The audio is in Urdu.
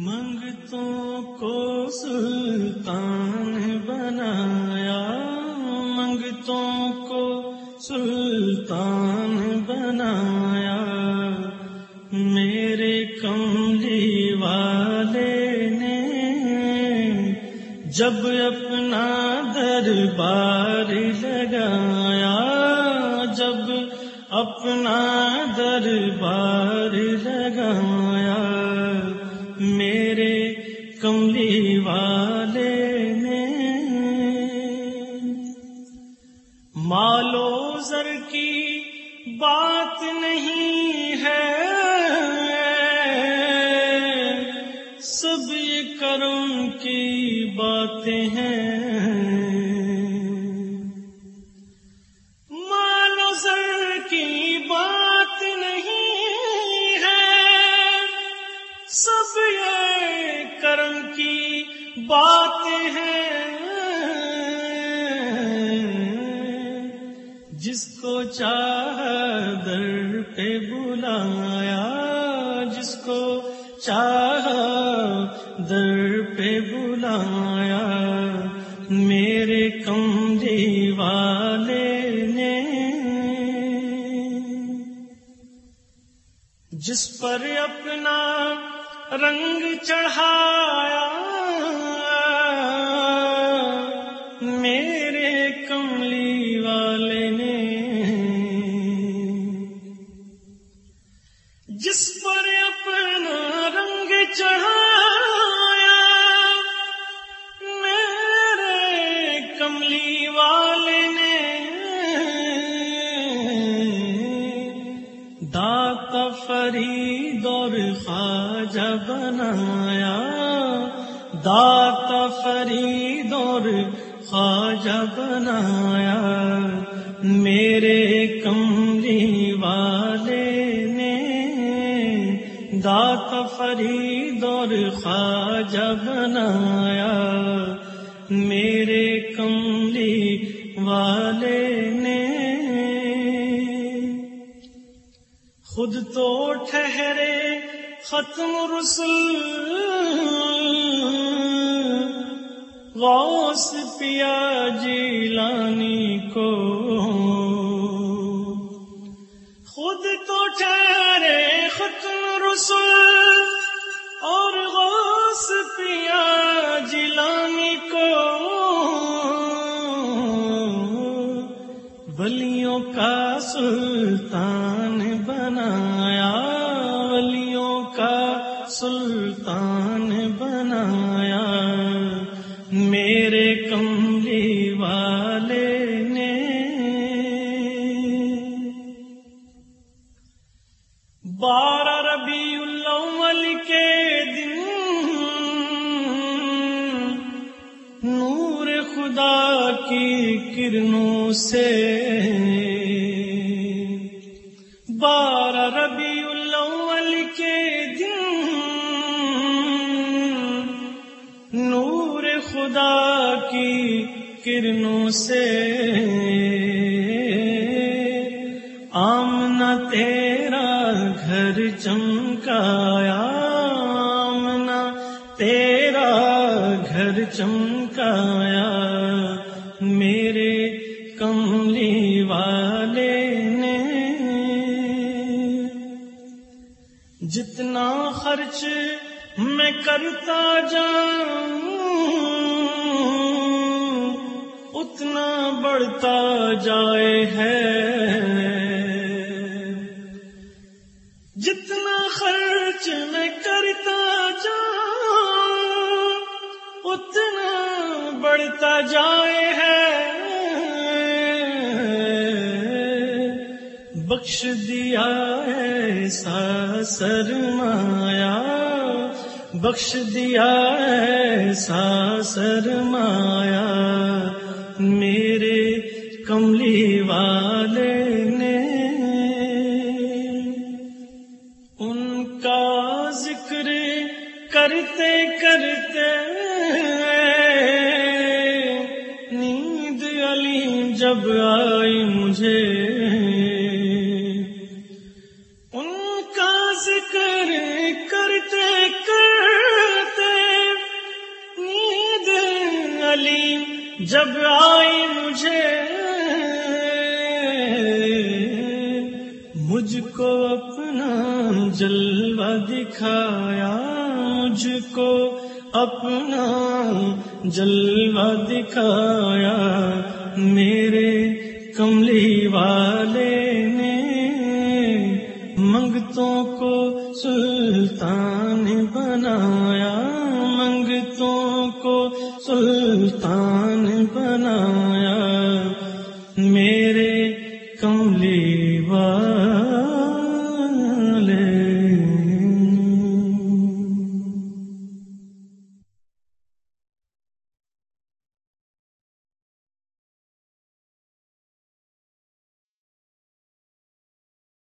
منگتوں کو سلطان بنایا منگتوں کو سلطان بنایا۔ میرے کملی والے نے جب اپنا دربار لگایا، جب اپنا دربار لگایا۔ مالو کی بات نہیں ہے۔ سب یہ کرم کی باتیں ہیں۔ جس کو چاہ در پہ بلایا، جس کو چاہ در پہ بلایا، میرے کملی والے نے جس پر اپنا رنگ چڑھایا فرید اور خواجہ بنایا۔ دات فرید اور خواجہ بنایا۔ میرے کملی والے نے دات فرید اور خواجہ بنایا۔ میرے کملی والے خود تو ٹھہرے ختم رسل غوث پیا جیلانی کو خود تو ٹھہرے ختم رسل اور غوث پیا جیلانی کو ولیوں کا سلطان سلطان بنایا۔ میرے کملی والے نے۔ بارہ ربیع الاول کے دن نور خدا کی کرنوں سے خدا کی کرنوں سے آمنا تیرا گھر چمکایا، آمنا تیرا گھر چمکایا۔ میرے کملی والے نے جتنا خرچ میں کرتا جاؤں اتنا بڑھتا جائے ہے۔ جتنا خرچ میں کرتا جاؤں اتنا بڑھتا جائے ہے۔ بخش دیا ایسا سرمایا بخش دیا ایسا سرمایا میرے کملی والے نے۔ ان کا ذکر کرتے کرتے نیند علی جب آئی مجھے۔ جب آئی مجھے، مجھ کو اپنا جلوہ دکھایا، مجھ کو اپنا جلوہ دکھایا، میرے کملی والے نے منگتوں کو سلطان سلطان بنایا۔ میرے